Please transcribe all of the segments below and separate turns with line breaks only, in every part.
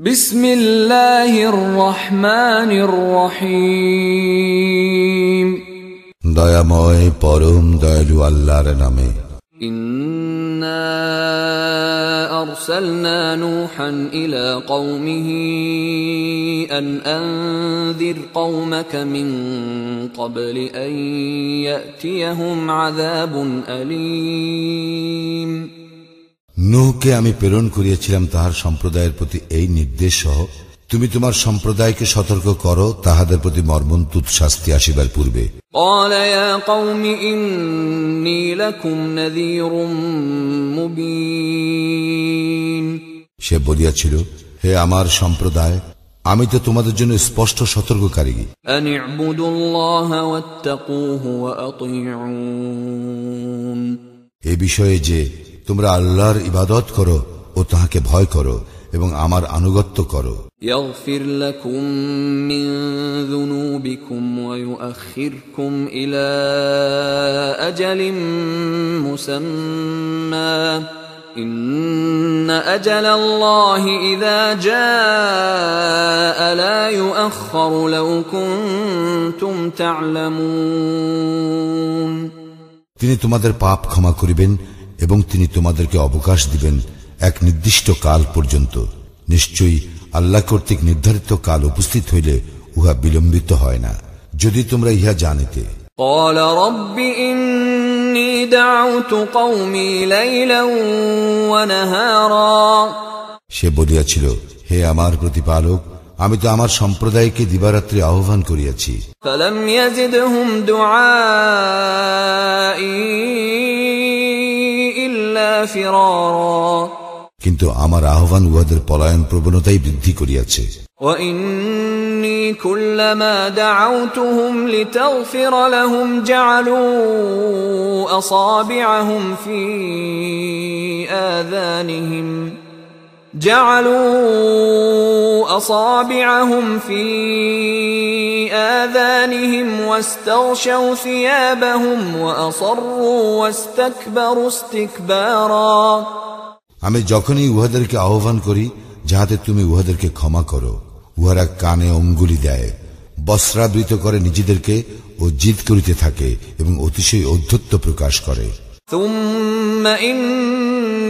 بسم الله الرحمن الرحيم
দয়াময় পরম দয়ালু আল্লাহর নামে
إنا أرسلنا نوحا إلى قومه أن أنذر قومك من قبل أن يأتيهم عذاب أليم
নুহকে আমি প্রেরণ করিয়াছিলাম তাহার সম্প্রদায়ের প্রতি এই নির্দেশ সহ তুমি তোমার সম্প্রদায়কে সতর্ক করো তাহাদের প্রতি মর্মন্তুত শাস্তি আসিবার পূর্বে। সে বলিয়াছিল হে আমার সম্প্রদায় আমি তো তোমাদের জন্য স্পষ্ট সতর্ককারী। এ বিষয়ে যে তোমরা আল্লাহর ইবাদত করো ও তাহাকে ভয় করো এবং আমার আনুগত্য করো
يغفر لكم من ذنوبكم ويؤخركم إلى أجل مسمى إن أجل الله إذا جاء لا يؤخر لو كنتم تعلمون
তিনি তোমাদের পাপ ক্ষমা করিবেন এবং তিনি তোমাদেরকে অবকাশ দিবেন এক নির্দিষ্ট কাল পর্যন্ত নিশ্চয়ই আল্লাহ কর্তৃক নির্ধারিত কাল উপস্থিত হইলে উহা বিলম্বিত হয় না যদি তোমরা ইহা জানিতে
قال رب إني دعوت قومي ليلا ونهارا
সে বলিয়াছিল হে আমার প্রতিপালক আমি তো আমার সম্প্রদায়কে দিবারাত্রি আহ্বান করিয়াছি
فلم يزدهم دعائي إلا فرارا
কিন্তু আমার আহ্বান উহাদের পলায়ন প্রবণতাই বৃদ্ধি করিয়াছে
وإني كلما دعوتهم لتغفر لهم جعلوا أصابعهم في آذانهم جعلوا أصابعهم في آذانهم واستغشوا ثيابهم وأصروا واستكبروا استكبارا
আমি যখনই উহাদেরকে আহ্বান করি যাহাতে তুমি উহাদেরকে ক্ষমা করো উহারা কানে অঙ্গুলি দেয় বস্ত্রাবৃত করে নিজেদেরকে ও জিদ করিতে থাকে এবং অতিশয় ঔদ্ধত্য প্রকাশ করে
ثم إني دعوتهم جهارا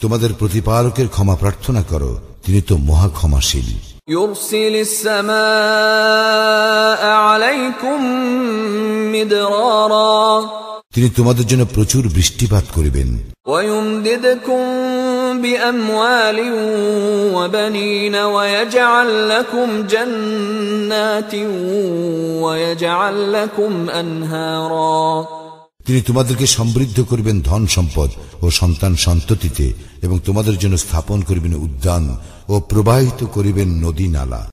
তোমাদের প্রতিপালকের ক্ষমা প্রার্থনা করো তিনি তো মহা ক্ষমাশীল
يرسل السماء عليكم مدرارا
তিনি তোমাদের জন্য প্রচুর বৃষ্টিপাত করিবেন
ويمددكم بأموال وبنين ويجعل لكم جنات ويجعل لكم أنهارا
তিনি তোমাদেরকে সমৃদ্ধ করবেন ধন সম্পদ ও সন্তান সন্ততিতে এবং তোমাদের জন্য স্থাপন করবেন উদ্যান ও প্রবাহিত করিবেন নদী নালা।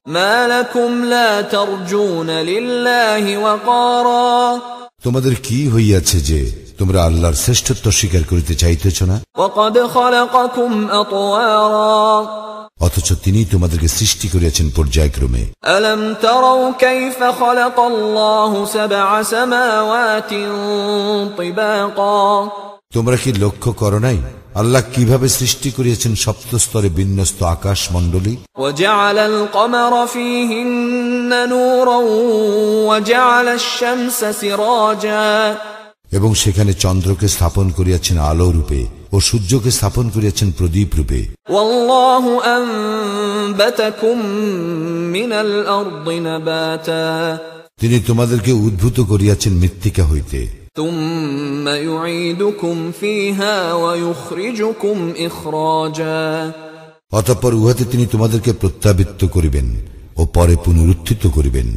তোমাদের কি হইয়াছে যে তোমরা আল্লাহর শ্রেষ্ঠত্ব স্বীকার করিতে চাইতেছ না? অথচ তিনি তোমাদেরকে সৃষ্টি করিয়াছেন পর্যায়ক্রমে
ألم تروا كيف خلق الله سبع سماوات طباقا
তোমরা কি লক্ষ্য করো নাই আল্লাহ কিভাবে সৃষ্টি করিয়াছেন সপ্ত স্তরে বিন্যস্ত আকাশ মণ্ডলী
وجعل القمر فيهن نورا وجعل الشمس سراجا
এবং সেখানে চন্দ্রকে স্থাপন করিয়াছেন আলো রূপে ও সূর্যকে স্থাপন করিয়াছেন প্রদীপ রূপে। তিনি তোমাদেরকে উদ্ভূত করিয়াছেন মৃত্তিকা হইতে। অতঃপর উহাতে তিনি তোমাদেরকে প্রত্যাবৃত্ত করিবেন ও পরে পুনরুত্থিত করিবেন।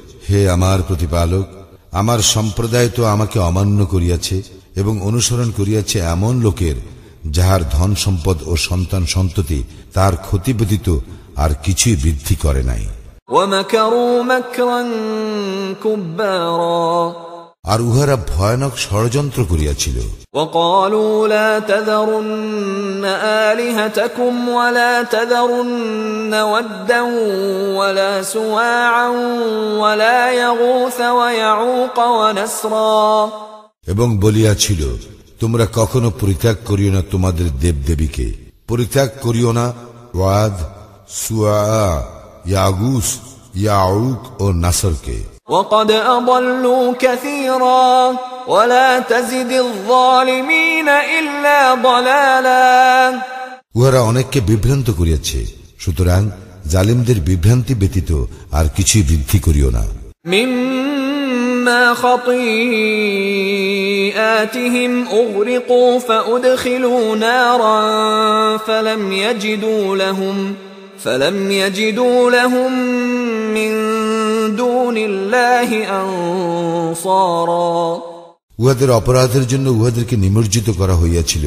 হে আমার প্রতিপালক আমার সম্প্রদায় তো আমাকে অমান্য করিয়াছে এবং অনুসরণ করিয়াছে এমন লোকের যাহার ধন সম্পদ ও সন্তান সন্ততি তার ক্ষতি ব্যতীত আর কিছুই বৃদ্ধি করে নাই
ومكروا مكرا كبارا
আর উহারা ভয়ানক ষড়যন্ত্র করিয়াছিল
وقالوا لا تذرن آلهتكم ولا تذرن ودا ولا سواعا ولا يغوث ويعوق ونسرا
এবং বলিয়াছিল তোমরা কখনো পরিত্যাগ করিও না তোমাদের দেবদেবীকে পরিত্যাগ করিও না ওয়াদ সুয়া ইয়াগুস ইয়াউক ও নাসরকে
وقد أضلوا كثيرا ولا تزد الظالمين إلا ضلالا
উহারা অনেককে বিভ্রান্ত করিয়াছে সুতরাং জালিমদের বিভ্রান্তি ব্যতীত আর কিছুই বৃদ্ধি করিও না
مما خطيئاتهم أغرقوا فأدخلوا نارا فلم يجدوا لهم فلم يجدوا لهم من دون الله أنصارا
উহাদের অপরাধের জন্য উহাদেরকে নিমজ্জিত করা হইয়াছিল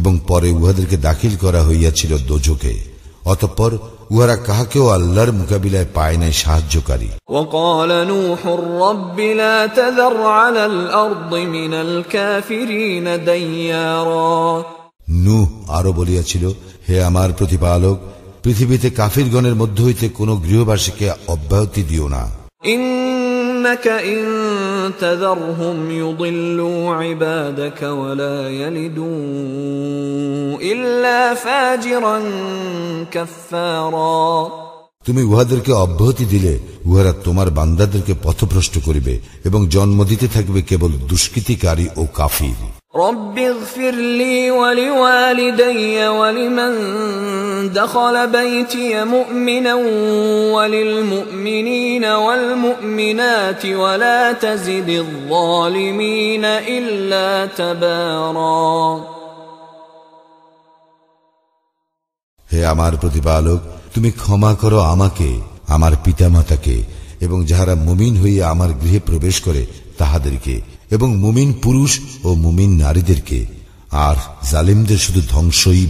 এবং পরে উহাদেরকে দাখিল করা হইয়াছিল দোজকে অতঃপর উহারা কাহাকেও আল্লাহর মোকাবিলায় পায় নাই সাহায্যকারী
وقال نوح رب لا تذر على الأرض من الكافرين ديارا
নূহ আরো বলিয়াছিল হে আমার প্রতিপালক পৃথিবীতে কাফিরগণের মধ্য হইতে কোন গৃহবাসীকে অব্যাহতি দিও না
إنك إن تذرهم يضلوا عبادك ولا يلدوا إلا فاجرا كفارا
তুমি উহাদেরকে অব্যাহতি দিলে উহারা তোমার বান্দাদেরকে পথভ্রষ্ট করিবে এবং জন্ম দিতে থাকবে কেবল দুষ্কৃতিকারী ও কাফির
رب اغفر لي ولوالدي ولمن دخل بيتي مؤمنا وللمؤمنين والمؤمنات ولا تزد الظالمين إلا تبارا
হে আমার প্রতিপালক তুমি ক্ষমা করো আমাকে আমার পিতামাতাকে এবং যাহারা মুমিন হইয়া আমার গৃহে প্রবেশ করে তাহাদেরকে এবং মুমিন পুরুষ ও মুমিন নারীদেরকে আর জালিমদের শুধু ধ্বংসই